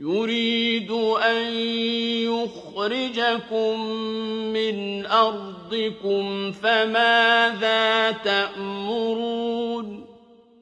يُرِيدُ أَن يُخْرِجَكُم مِّنْ أَرْضِكُمْ فَمَاذَا تَأْمُرُونَ؟